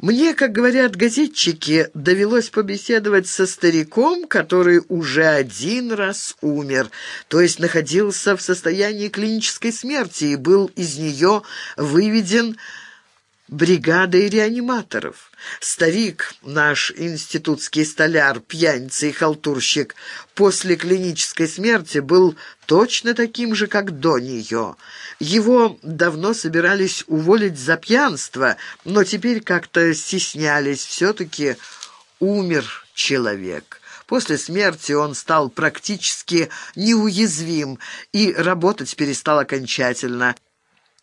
Мне, как говорят газетчики, довелось побеседовать со стариком, который уже один раз умер, то есть находился в состоянии клинической смерти и был из нее выведен бригадой реаниматоров. Старик, наш институтский столяр, пьяница и халтурщик, после клинической смерти был точно таким же, как до нее. Его давно собирались уволить за пьянство, но теперь как-то стеснялись. Все-таки умер человек. После смерти он стал практически неуязвим и работать перестал окончательно.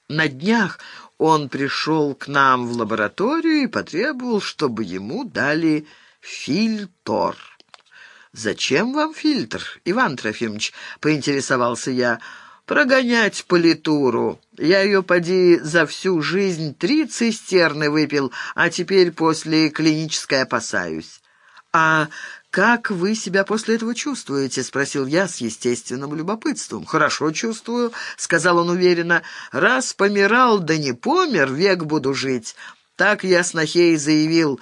На днях он пришел к нам в лабораторию и потребовал, чтобы ему дали фильтр. «Зачем вам фильтр, Иван Трофимович?» — поинтересовался я. «Прогонять политуру. Я ее, поди, за всю жизнь три цистерны выпил, а теперь после клинической опасаюсь». «А «Как вы себя после этого чувствуете?» — спросил я с естественным любопытством. «Хорошо чувствую», — сказал он уверенно. «Раз помирал, да не помер, век буду жить». Так я снохе и заявил.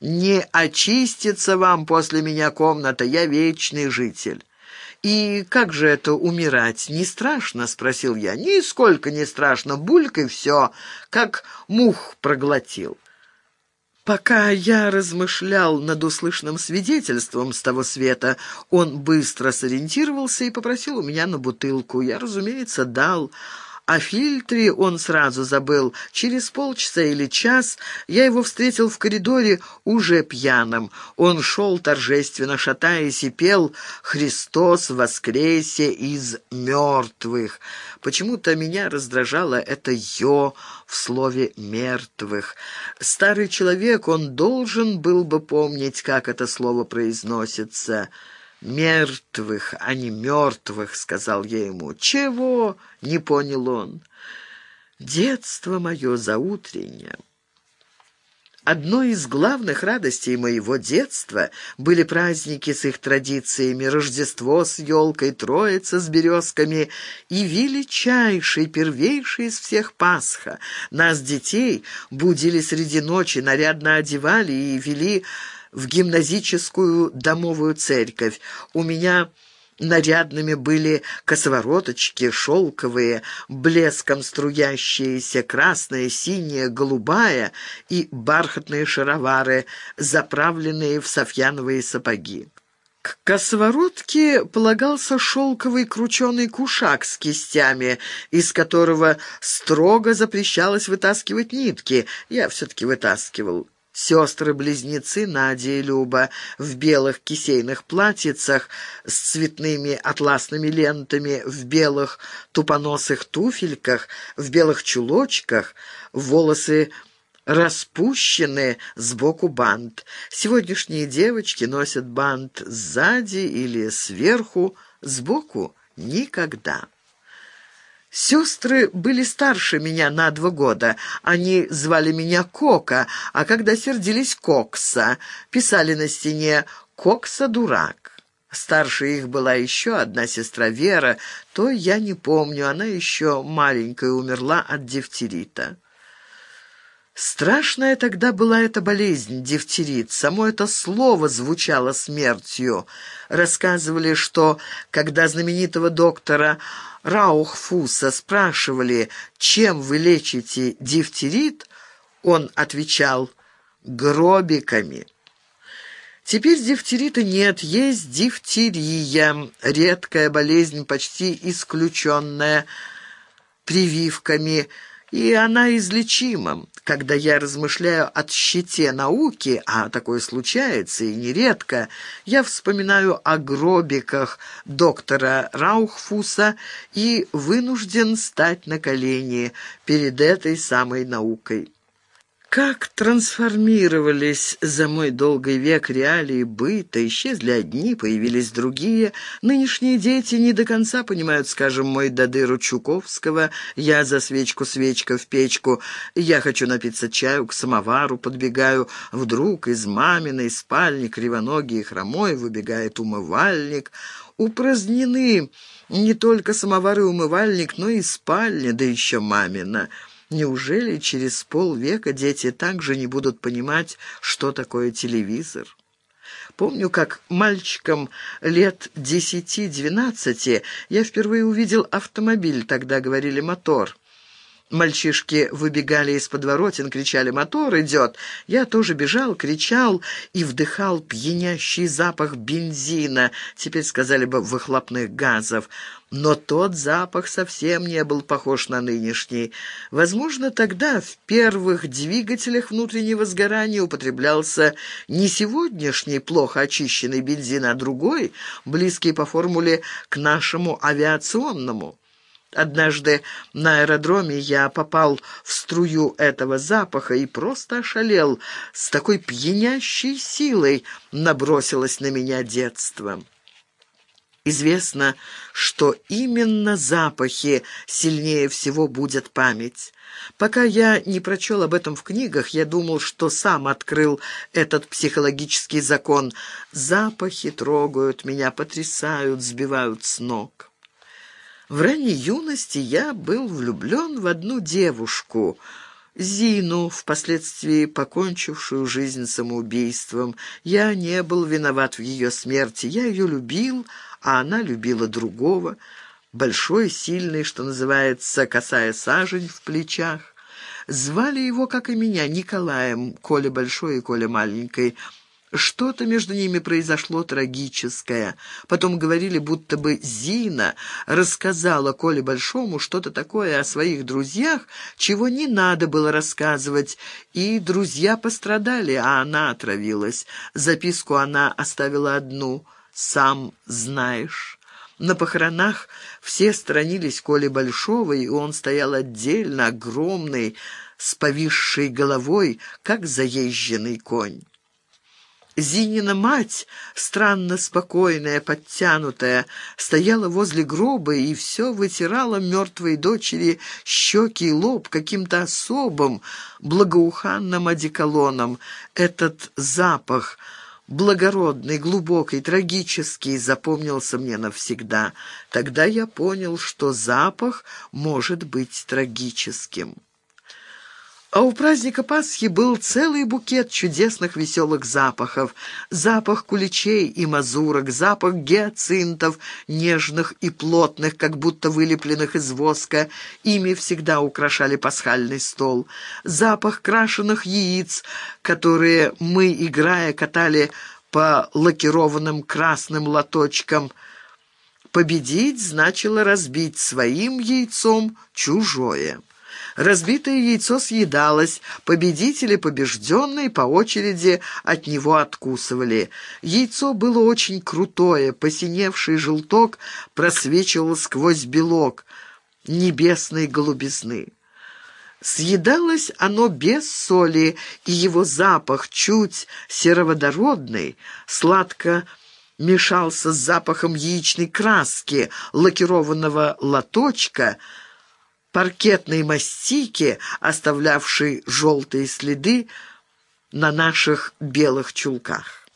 «Не очистится вам после меня комната, я вечный житель». «И как же это умирать? Не страшно?» — спросил я. «Нисколько не страшно, булькой все, как мух проглотил». Пока я размышлял над услышанным свидетельством с того света, он быстро сориентировался и попросил у меня на бутылку. Я, разумеется, дал. О фильтре он сразу забыл. Через полчаса или час я его встретил в коридоре уже пьяным. Он шел торжественно, шатаясь, и пел «Христос воскресе из мертвых». Почему-то меня раздражало это «ё» в слове «мертвых». Старый человек, он должен был бы помнить, как это слово произносится – «Мертвых, а не мертвых», — сказал я ему. «Чего?» — не понял он. «Детство мое заутреннее». Одной из главных радостей моего детства были праздники с их традициями, Рождество с елкой, Троица с березками и величайший, первейший из всех Пасха. Нас, детей, будили среди ночи, нарядно одевали и вели в гимназическую домовую церковь. У меня нарядными были косовороточки, шелковые, блеском струящиеся, красная, синяя, голубая и бархатные шаровары, заправленные в софьяновые сапоги. К косоворотке полагался шелковый крученый кушак с кистями, из которого строго запрещалось вытаскивать нитки. Я все-таки вытаскивал. Сестры-близнецы Надя и Люба в белых кисейных платьицах с цветными атласными лентами, в белых тупоносых туфельках, в белых чулочках, волосы распущены сбоку бант. Сегодняшние девочки носят бант сзади или сверху, сбоку никогда. Сестры были старше меня на два года. Они звали меня Кока, а когда сердились Кокса, писали на стене «Кокса дурак». Старше их была еще одна сестра Вера, то я не помню, она еще маленькая умерла от дифтерита. Страшная тогда была эта болезнь, дифтерит. Само это слово звучало смертью. Рассказывали, что когда знаменитого доктора Раухфуса спрашивали, чем вы лечите дифтерит, он отвечал «гробиками». Теперь дифтерита нет, есть дифтерия, редкая болезнь, почти исключенная прививками, и она излечима. Когда я размышляю о щите науки, а такое случается и нередко, я вспоминаю о гробиках доктора Раухфуса и вынужден стать на колени перед этой самой наукой. Как трансформировались за мой долгий век реалии быта, исчезли одни, появились другие. Нынешние дети не до конца понимают, скажем, мой Дадыру Чуковского «Я за свечку, свечка в печку», «Я хочу напиться чаю, к самовару подбегаю». Вдруг из маминой спальни кривоногий и хромой выбегает умывальник. Упразднены не только самовар и умывальник, но и спальня, да еще мамина. Неужели через полвека дети также не будут понимать, что такое телевизор? Помню, как мальчиком лет десяти-двенадцати я впервые увидел автомобиль, тогда говорили «мотор». Мальчишки выбегали из подворотен, кричали «Мотор идет!». Я тоже бежал, кричал и вдыхал пьянящий запах бензина, теперь сказали бы выхлопных газов. Но тот запах совсем не был похож на нынешний. Возможно, тогда в первых двигателях внутреннего сгорания употреблялся не сегодняшний плохо очищенный бензин, а другой, близкий по формуле к нашему авиационному. Однажды на аэродроме я попал в струю этого запаха и просто ошалел. С такой пьянящей силой набросилось на меня детство. Известно, что именно запахи сильнее всего будет память. Пока я не прочел об этом в книгах, я думал, что сам открыл этот психологический закон. Запахи трогают меня, потрясают, сбивают с ног. В ранней юности я был влюблен в одну девушку, Зину, впоследствии покончившую жизнь самоубийством. Я не был виноват в ее смерти, я ее любил, а она любила другого. Большой, сильный, что называется, касая сажень в плечах. Звали его, как и меня, Николаем, Коля Большой и Коля Маленькой. Что-то между ними произошло трагическое. Потом говорили, будто бы Зина рассказала Коле Большому что-то такое о своих друзьях, чего не надо было рассказывать, и друзья пострадали, а она отравилась. Записку она оставила одну «Сам знаешь». На похоронах все сторонились Коли Большого, и он стоял отдельно, огромный, с повисшей головой, как заезженный конь. Зинина мать, странно спокойная, подтянутая, стояла возле гроба и все вытирала мертвой дочери щеки и лоб каким-то особым, благоуханным одеколоном. Этот запах, благородный, глубокий, трагический, запомнился мне навсегда. Тогда я понял, что запах может быть трагическим. А у праздника Пасхи был целый букет чудесных веселых запахов. Запах куличей и мазурок, запах гиацинтов, нежных и плотных, как будто вылепленных из воска. Ими всегда украшали пасхальный стол. Запах крашеных яиц, которые мы, играя, катали по лакированным красным лоточкам. Победить значило разбить своим яйцом чужое. Разбитое яйцо съедалось, победители побежденные по очереди от него откусывали. Яйцо было очень крутое, посиневший желток просвечивал сквозь белок небесной голубизны. Съедалось оно без соли, и его запах, чуть сероводородный, сладко мешался с запахом яичной краски, лакированного лоточка — паркетной мастики, оставлявшей желтые следы на наших белых чулках.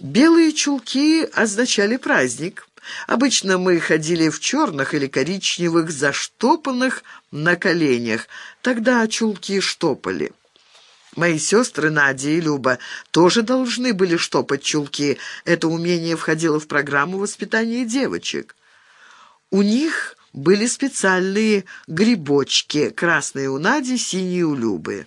Белые чулки означали праздник. Обычно мы ходили в черных или коричневых, заштопанных на коленях. Тогда чулки штопали. Мои сестры Надя и Люба тоже должны были штопать чулки. Это умение входило в программу воспитания девочек. У них были специальные грибочки, красные у Нади, синие у Любы.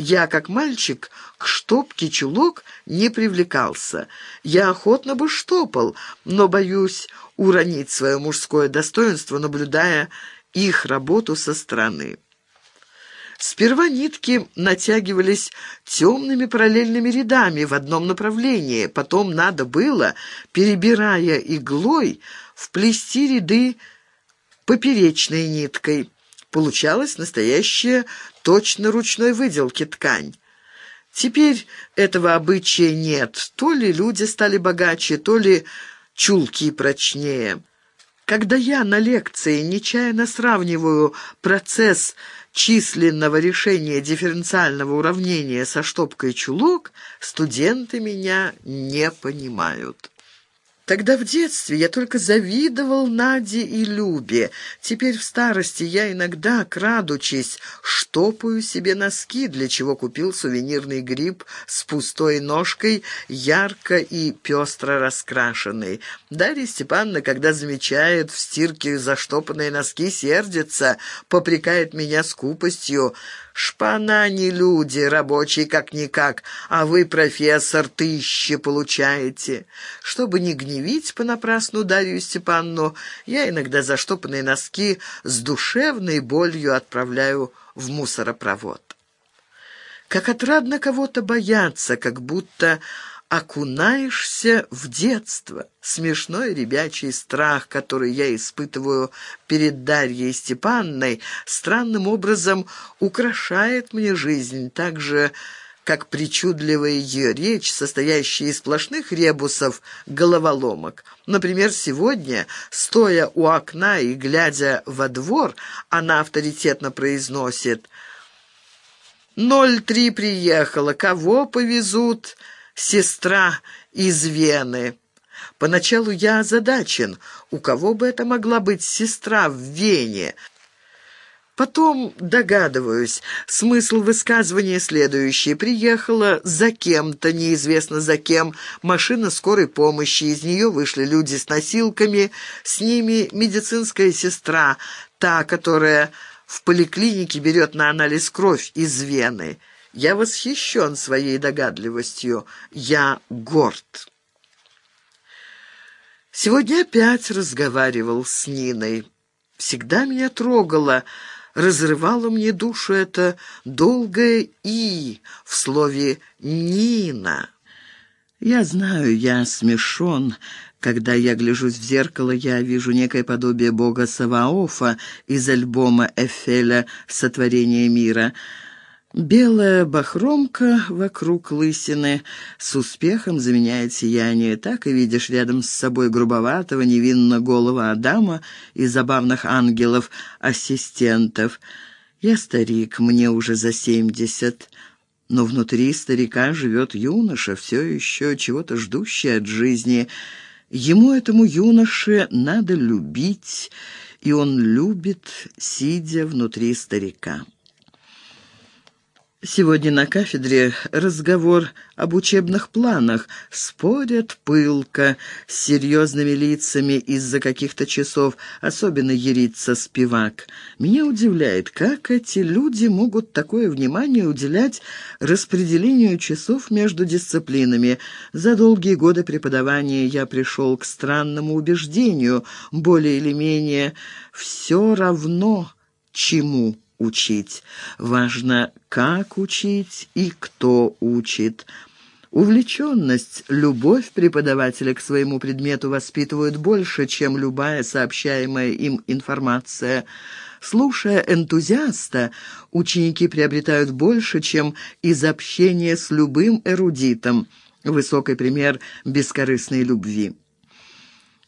Я, как мальчик, к штопке чулок не привлекался. Я охотно бы штопал, но боюсь уронить свое мужское достоинство, наблюдая их работу со стороны. Сперва нитки натягивались темными параллельными рядами в одном направлении, потом надо было, перебирая иглой, вплести ряды поперечной ниткой. Получалась настоящая точно ручной выделки ткань. Теперь этого обычая нет. То ли люди стали богаче, то ли чулки прочнее. Когда я на лекции нечаянно сравниваю процесс численного решения дифференциального уравнения со штопкой чулок, студенты меня не понимают. Тогда в детстве я только завидовал Наде и Любе. Теперь в старости я иногда, крадучись, штопаю себе носки, для чего купил сувенирный гриб с пустой ножкой, ярко и пестро раскрашенный. Дарья Степановна, когда замечает в стирке заштопанные носки, сердится, попрекает меня скупостью. Шпана не люди, рабочие как-никак, а вы, профессор, тысячи получаете. Чтобы не гневить понапрасну Дарью Степанну, я иногда заштопанные носки с душевной болью отправляю в мусоропровод. Как отрадно кого-то бояться, как будто окунаешься в детство. Смешной ребячий страх, который я испытываю перед Дарьей Степанной, странным образом украшает мне жизнь, так же, как причудливая ее речь, состоящая из сплошных ребусов, головоломок. Например, сегодня, стоя у окна и глядя во двор, она авторитетно произносит «Ноль три приехала, кого повезут?» Сестра из Вены. Поначалу я озадачен, у кого бы это могла быть сестра в Вене. Потом догадываюсь, смысл высказывания следующий. Приехала за кем-то, неизвестно за кем, машина скорой помощи, из нее вышли люди с носилками, с ними медицинская сестра, та, которая в поликлинике берет на анализ кровь из вены. Я восхищен своей догадливостью. Я горд. Сегодня опять разговаривал с Ниной. Всегда меня трогало, разрывало мне душу это долгое «и» в слове «Нина». Я знаю, я смешон. Когда я гляжусь в зеркало, я вижу некое подобие бога Саваофа из альбома Эфеля «Сотворение мира». Белая бахромка вокруг лысины с успехом заменяет сияние. Так и видишь рядом с собой грубоватого, невинно голого Адама и забавных ангелов-ассистентов. Я старик, мне уже за семьдесят. Но внутри старика живет юноша, все еще чего-то ждущий от жизни. Ему, этому юноше, надо любить, и он любит, сидя внутри старика. Сегодня на кафедре разговор об учебных планах. Спорят пылко, с серьезными лицами из-за каких-то часов, особенно ерится спивак. Меня удивляет, как эти люди могут такое внимание уделять распределению часов между дисциплинами. За долгие годы преподавания я пришел к странному убеждению, более или менее «все равно чему» учить. Важно, как учить и кто учит. Увлеченность, любовь преподавателя к своему предмету воспитывают больше, чем любая сообщаемая им информация. Слушая энтузиаста, ученики приобретают больше, чем из общения с любым эрудитом. Высокий пример бескорыстной любви.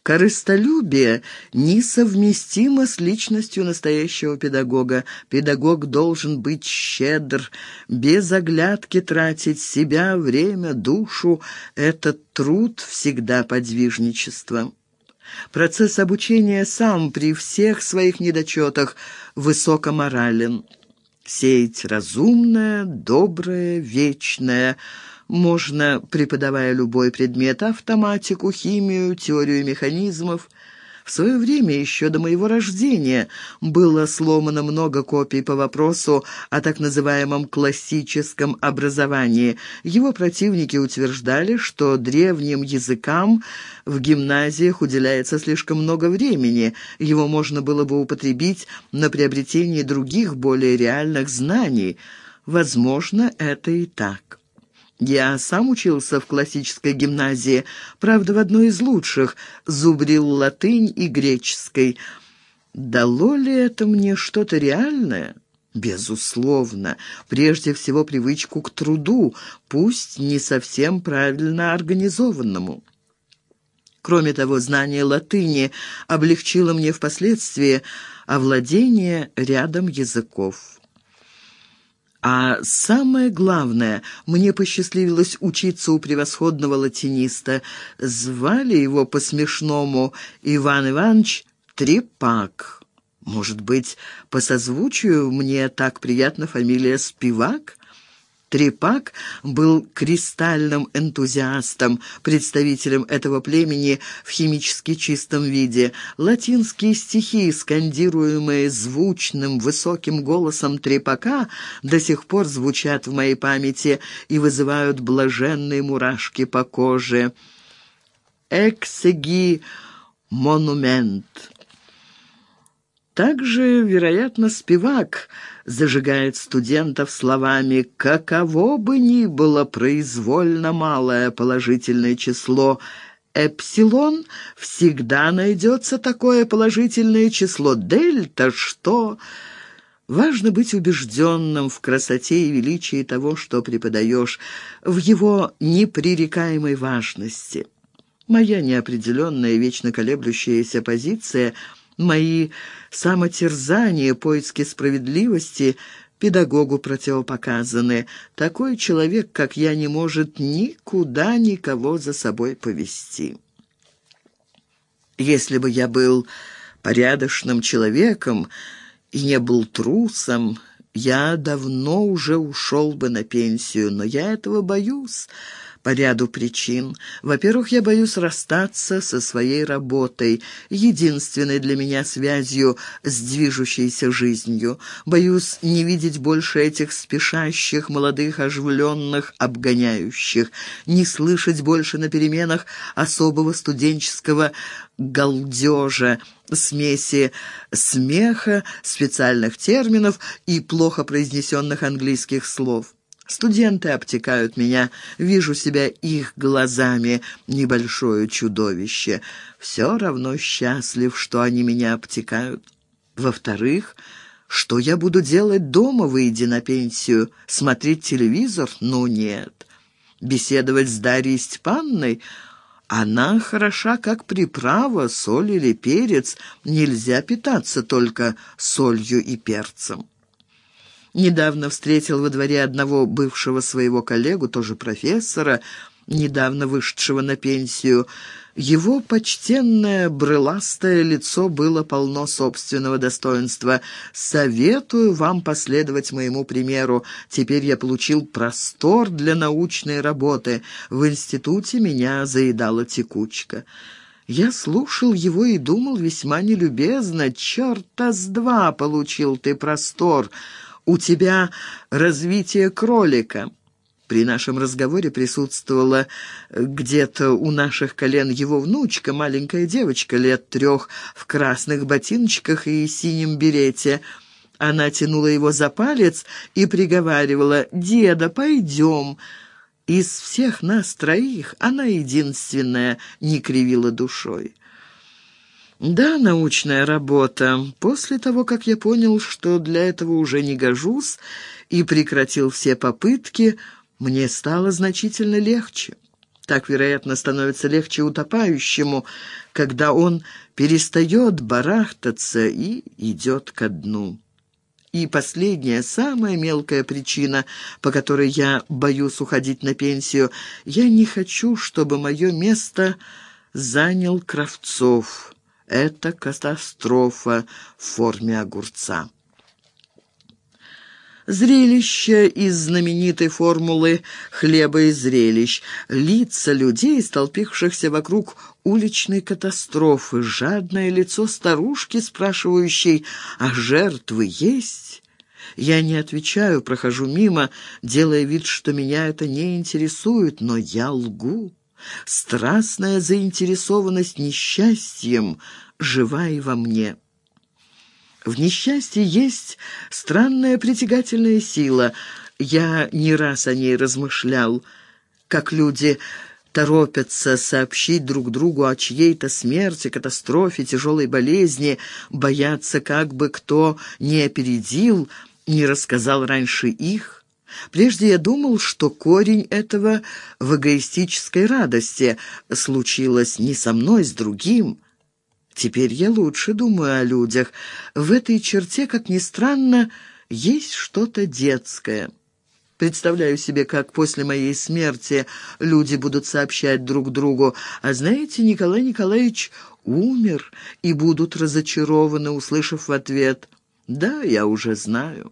Корыстолюбие несовместимо с личностью настоящего педагога. Педагог должен быть щедр, без оглядки тратить себя, время, душу. Этот труд всегда подвижничество. Процесс обучения сам при всех своих недочетах высокоморален. Сеять разумное, доброе, вечное – можно, преподавая любой предмет, автоматику, химию, теорию механизмов. В свое время, еще до моего рождения, было сломано много копий по вопросу о так называемом классическом образовании. Его противники утверждали, что древним языкам в гимназиях уделяется слишком много времени, его можно было бы употребить на приобретение других, более реальных знаний. Возможно, это и так. Я сам учился в классической гимназии, правда, в одной из лучших, зубрил латынь и греческой. Дало ли это мне что-то реальное? Безусловно, прежде всего привычку к труду, пусть не совсем правильно организованному. Кроме того, знание латыни облегчило мне впоследствии овладение рядом языков. А самое главное, мне посчастливилось учиться у превосходного латиниста. Звали его по-смешному Иван Иванович Трепак. Может быть, по созвучию мне так приятна фамилия Спивак? Трепак был кристальным энтузиастом, представителем этого племени в химически чистом виде. Латинские стихи, скандируемые звучным, высоким голосом Трепака, до сих пор звучат в моей памяти и вызывают блаженные мурашки по коже. «Эксеги монумент». Также, вероятно, спивак зажигает студентов словами «каково бы ни было произвольно малое положительное число», Эпсилон всегда найдется такое положительное число. Дельта что? Важно быть убежденным в красоте и величии того, что преподаешь, в его непререкаемой важности. Моя неопределенная, вечно колеблющаяся позиция — Мои самотерзания, поиски справедливости педагогу противопоказаны. Такой человек, как я, не может никуда никого за собой повести. Если бы я был порядочным человеком и не был трусом, я давно уже ушел бы на пенсию, но я этого боюсь по ряду причин. Во-первых, я боюсь расстаться со своей работой, единственной для меня связью с движущейся жизнью. Боюсь не видеть больше этих спешащих, молодых, оживленных, обгоняющих, не слышать больше на переменах особого студенческого галдежа, смеси смеха, специальных терминов и плохо произнесенных английских слов. Студенты обтекают меня, вижу себя их глазами, небольшое чудовище. Все равно счастлив, что они меня обтекают. Во-вторых, что я буду делать дома, выйдя на пенсию? Смотреть телевизор? Ну нет. Беседовать с Дарьей Степанной? Она хороша, как приправа, соль или перец. Нельзя питаться только солью и перцем. Недавно встретил во дворе одного бывшего своего коллегу, тоже профессора, недавно вышедшего на пенсию. Его почтенное брыластое лицо было полно собственного достоинства. «Советую вам последовать моему примеру. Теперь я получил простор для научной работы. В институте меня заедала текучка». Я слушал его и думал весьма нелюбезно. «Черта с два получил ты простор!» У тебя развитие кролика». При нашем разговоре присутствовала где-то у наших колен его внучка, маленькая девочка лет трех, в красных ботиночках и синем берете. Она тянула его за палец и приговаривала «Деда, пойдем». Из всех нас троих она единственная не кривила душой. «Да, научная работа. После того, как я понял, что для этого уже не гожусь и прекратил все попытки, мне стало значительно легче. Так, вероятно, становится легче утопающему, когда он перестает барахтаться и идет ко дну». И последняя, самая мелкая причина, по которой я боюсь уходить на пенсию, я не хочу, чтобы мое место занял Кравцов». Это катастрофа в форме огурца. Зрелище из знаменитой формулы «хлеба и зрелищ». Лица людей, столпившихся вокруг уличной катастрофы. Жадное лицо старушки, спрашивающей «А жертвы есть?» Я не отвечаю, прохожу мимо, делая вид, что меня это не интересует, но я лгу. Страстная заинтересованность несчастьем жива и во мне. В несчастье есть странная притягательная сила. Я не раз о ней размышлял, как люди торопятся сообщить друг другу о чьей-то смерти, катастрофе, тяжелой болезни, боятся, как бы кто не опередил, не рассказал раньше их. Прежде я думал, что корень этого в эгоистической радости случилось не со мной, с другим. Теперь я лучше думаю о людях. В этой черте, как ни странно, есть что-то детское. Представляю себе, как после моей смерти люди будут сообщать друг другу, а знаете, Николай Николаевич умер, и будут разочарованы, услышав в ответ «Да, я уже знаю».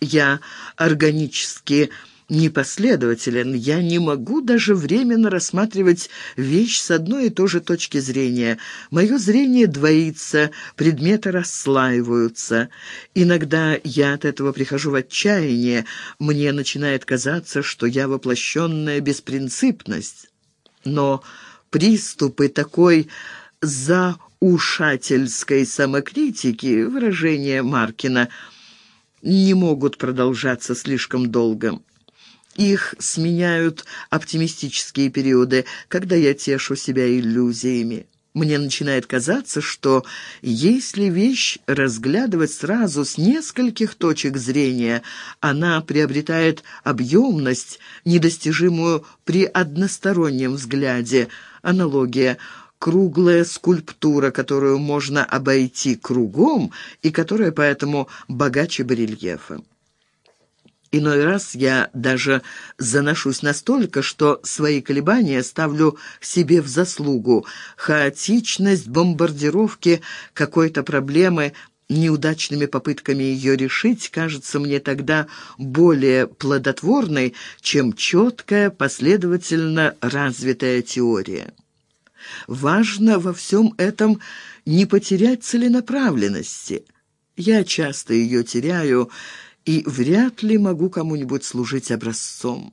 Я органически непоследователен. Я не могу даже временно рассматривать вещь с одной и той же точки зрения. Мое зрение двоится, предметы расслаиваются. Иногда я от этого прихожу в отчаяние. Мне начинает казаться, что я воплощенная беспринципность. Но приступы такой заушательской самокритики, выражение Маркина, не могут продолжаться слишком долго. Их сменяют оптимистические периоды, когда я тешу себя иллюзиями. Мне начинает казаться, что если вещь разглядывать сразу с нескольких точек зрения, она приобретает объемность, недостижимую при одностороннем взгляде. Аналогия – круглая скульптура, которую можно обойти кругом и которая поэтому богаче барельефа. Иной раз я даже заношусь настолько, что свои колебания ставлю себе в заслугу. Хаотичность бомбардировки какой-то проблемы неудачными попытками ее решить кажется мне тогда более плодотворной, чем четкая, последовательно развитая теория. Важно во всем этом не потерять целенаправленности. Я часто ее теряю, и вряд ли могу кому-нибудь служить образцом.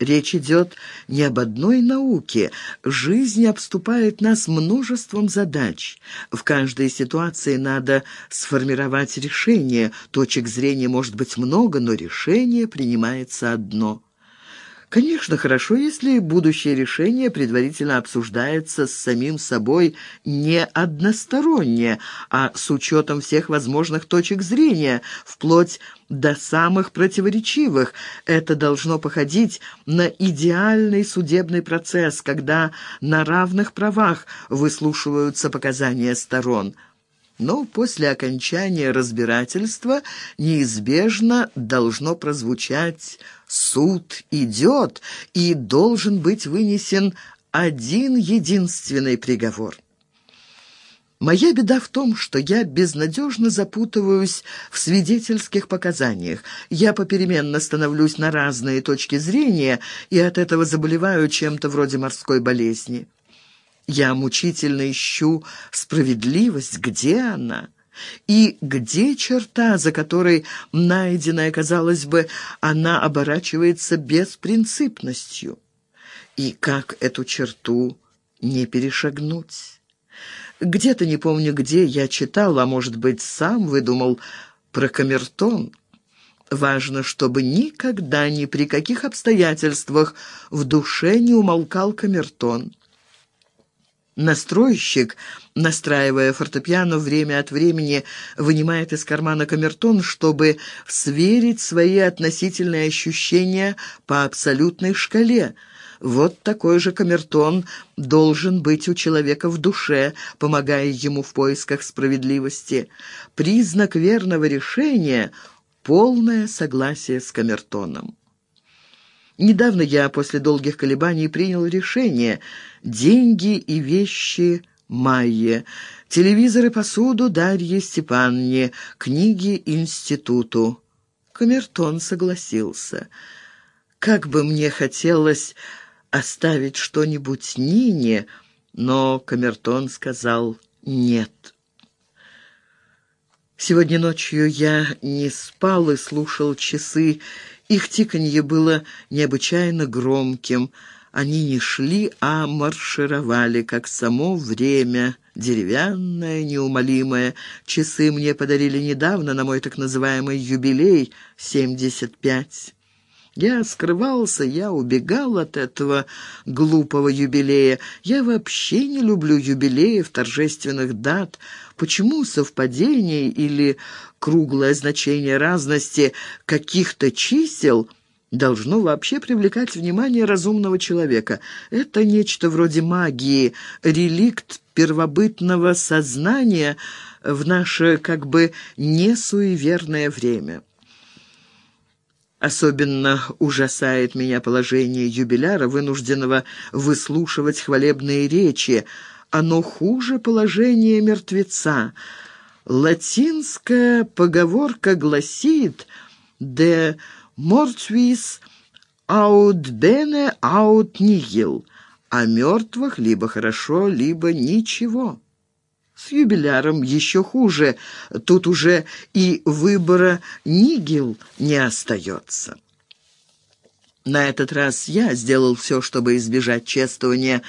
Речь идет не об одной науке. Жизнь обступает нас множеством задач. В каждой ситуации надо сформировать решение. Точек зрения может быть много, но решение принимается одно. Конечно, хорошо, если будущее решение предварительно обсуждается с самим собой не односторонне, а с учетом всех возможных точек зрения, вплоть до самых противоречивых. Это должно походить на идеальный судебный процесс, когда на равных правах выслушиваются показания сторон. Но после окончания разбирательства неизбежно должно прозвучать «суд идет» и должен быть вынесен один единственный приговор. Моя беда в том, что я безнадежно запутываюсь в свидетельских показаниях. Я попеременно становлюсь на разные точки зрения и от этого заболеваю чем-то вроде морской болезни. Я мучительно ищу справедливость. Где она? И где черта, за которой найденная, казалось бы, она оборачивается беспринципностью? И как эту черту не перешагнуть? Где-то, не помню где, я читал, а может быть, сам выдумал про камертон. Важно, чтобы никогда, ни при каких обстоятельствах в душе не умолкал камертон. Настройщик, настраивая фортепиано, время от времени вынимает из кармана камертон, чтобы сверить свои относительные ощущения по абсолютной шкале. Вот такой же камертон должен быть у человека в душе, помогая ему в поисках справедливости. Признак верного решения — полное согласие с камертоном. Недавно я после долгих колебаний принял решение «Деньги и вещи Майе, телевизор и посуду Дарье Степанне, книги институту». Камертон согласился. Как бы мне хотелось оставить что-нибудь Нине, но Камертон сказал «нет». Сегодня ночью я не спал и слушал часы, их тиканье было необычайно громким. Они не шли, а маршировали, как само время, деревянное, неумолимое. Часы мне подарили недавно на мой так называемый юбилей — семьдесят пять. Я скрывался, я убегал от этого глупого юбилея. Я вообще не люблю юбилеев, торжественных дат. Почему совпадение или круглое значение разности каких-то чисел должно вообще привлекать внимание разумного человека? Это нечто вроде магии, реликт первобытного сознания, в наше как бы несуеверное время. Особенно ужасает меня положение юбиляра, вынужденного выслушивать хвалебные речи. Оно хуже положения мертвеца. Латинская поговорка гласит «de mortuis aut bene aut nihil» «о мертвых либо хорошо, либо ничего». С юбиляром еще хуже. Тут уже и выбора нигил не остается. На этот раз я сделал все, чтобы избежать чествования.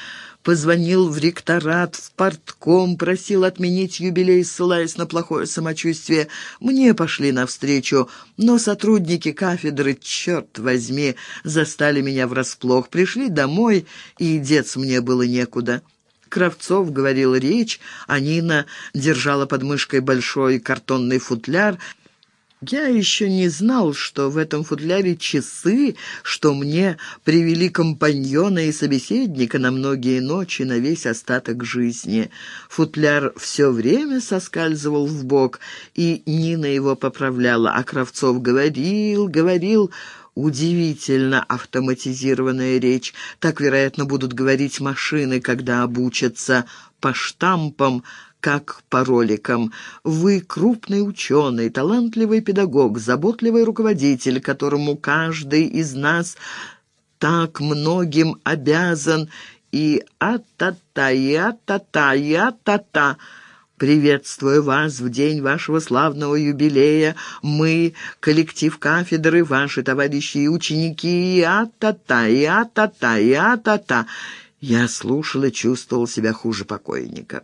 Позвонил в ректорат, в портком, просил отменить юбилей, ссылаясь на плохое самочувствие. Мне пошли навстречу, но сотрудники кафедры, черт возьми, застали меня врасплох. Пришли домой, и деться мне было некуда. Кравцов говорил речь, а Нина держала под мышкой большой картонный футляр. Я еще не знал, что в этом футляре часы, что мне привели компаньона и собеседника на многие ночи, на весь остаток жизни. Футляр все время соскальзывал в бок, и Нина его поправляла, а Кравцов говорил, говорил... Удивительно автоматизированная речь. Так, вероятно, будут говорить машины, когда обучатся по штампам, как по роликам. Вы крупный ученый, талантливый педагог, заботливый руководитель, которому каждый из нас так многим обязан. И а-та-та, и а-та-та, и а-та-та. Приветствую вас в день вашего славного юбилея. Мы, коллектив кафедры, ваши товарищи и ученики, и а-та-та, и а-та-та, и а-та-та. Я слушал и чувствовал себя хуже покойника.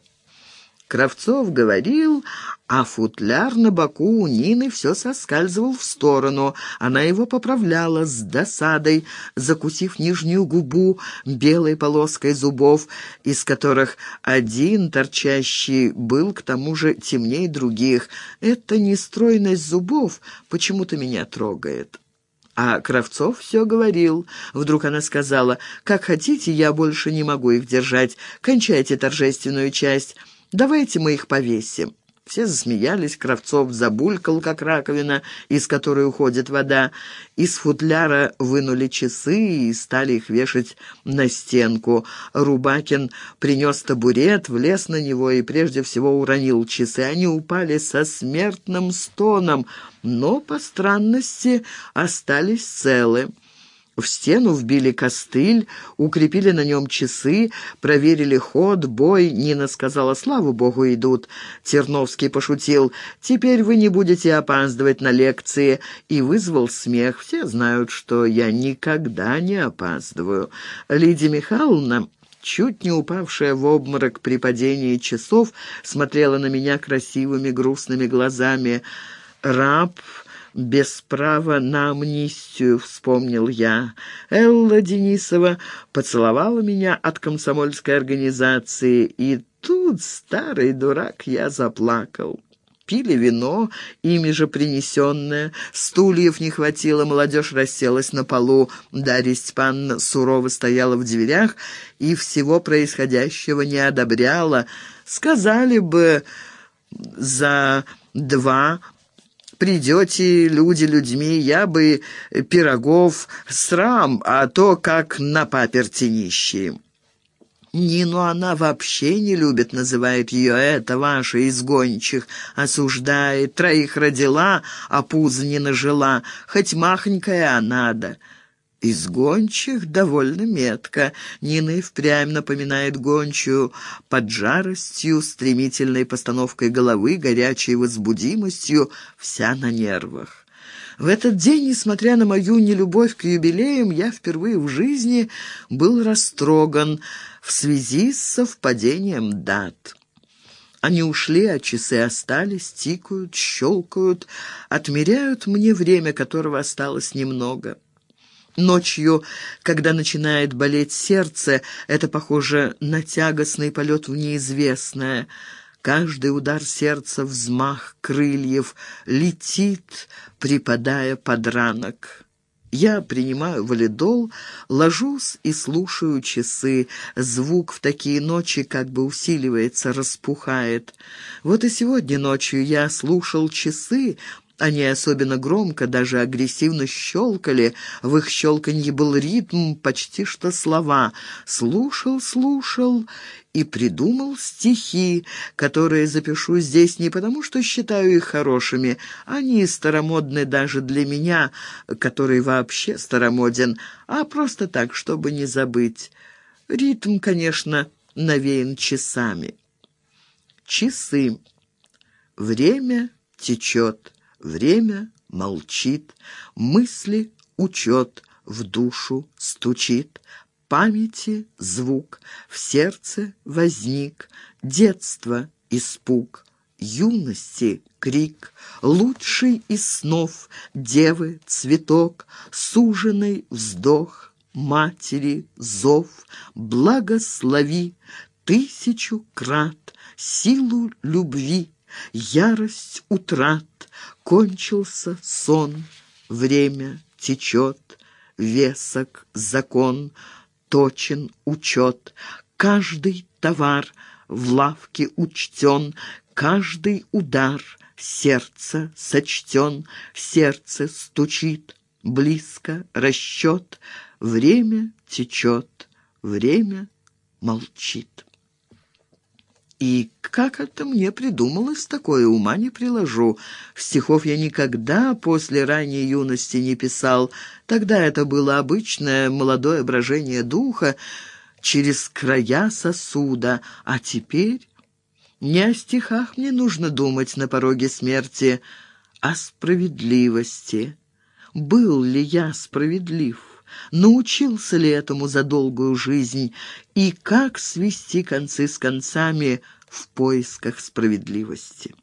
Кравцов говорил, а футляр на боку у Нины все соскальзывал в сторону. Она его поправляла с досадой, закусив нижнюю губу белой полоской зубов, из которых один торчащий был к тому же темнее других. Эта нестройность зубов почему-то меня трогает. А Кравцов все говорил. Вдруг она сказала, «Как хотите, я больше не могу их держать. Кончайте торжественную часть». Давайте мы их повесим». Все засмеялись, Кравцов забулькал, как раковина, из которой уходит вода. Из футляра вынули часы и стали их вешать на стенку. Рубакин принес табурет, влез на него и прежде всего уронил часы. Они упали со смертным стоном, но, по странности, остались целы. В стену вбили костыль, укрепили на нем часы, проверили ход, бой. Нина сказала, слава богу, идут. Терновский пошутил, теперь вы не будете опаздывать на лекции, и вызвал смех. Все знают, что я никогда не опаздываю. Лидия Михайловна чуть не упавшая в обморок при падении часов, смотрела на меня красивыми грустными глазами. Раб без права на амнистию», — вспомнил я. Элла Денисова поцеловала меня от комсомольской организации, и тут, старый дурак, я заплакал. Пили вино, ими же принесенное. Стульев не хватило, молодежь расселась на полу. Дарья Степановна сурово стояла в дверях и всего происходящего не одобряла. Сказали бы за два придете, люди людьми, я бы пирогов срам, а то как на паперти нищие». Нину она вообще не любит, называет ее это, ваша из гончих, осуждает, троих родила, а пузо не нажила, хоть махонькая, а надо». Из гончих довольно метко. Нина и впрямь напоминает гончую под жаростью, стремительной постановкой головы, горячей возбудимостью, вся на нервах. В этот день, несмотря на мою нелюбовь к юбилеям, я впервые в жизни был растроган в связи с совпадением дат. Они ушли, а часы остались, тикают, щелкают, отмеряют мне время, которого осталось немного. Ночью, когда начинает болеть сердце, это похоже на тягостный полет в неизвестное. Каждый удар сердца, взмах крыльев, летит, припадая под ранок. Я принимаю валидол, ложусь и слушаю часы. Звук в такие ночи как бы усиливается, распухает. Вот и сегодня ночью я слушал часы, они особенно громко, даже агрессивно щелкали. В их щелканье был ритм, почти что слова. Слушал, слушал и придумал стихи, которые запишу здесь не потому, что считаю их хорошими. Они старомодны даже для меня, который вообще старомоден, а просто так, чтобы не забыть. Ритм, конечно, навеян часами. Часы. Время течет. Время молчит, мысли учет в душу стучит, памяти звук, в сердце возник, детство испуг, юности крик, лучший из снов, девы цветок, суженый вздох, матери зов, благослови тысячу крат силу любви, ярость утрат, Кончился сон, время течет, Весок закон, точен учет, Каждый товар в лавке учтен, Каждый удар сердце сочтен, Сердце стучит, близко расчет, Время течет, время молчит. И как это мне придумалось, такое ума не приложу. Стихов я никогда после ранней юности не писал. Тогда это было обычное молодое брожение духа через края сосуда. А теперь не о стихах мне нужно думать на пороге смерти, а справедливости. Был ли я справедлив? Научился ли этому за долгую жизнь и как свести концы с концами в поисках справедливости.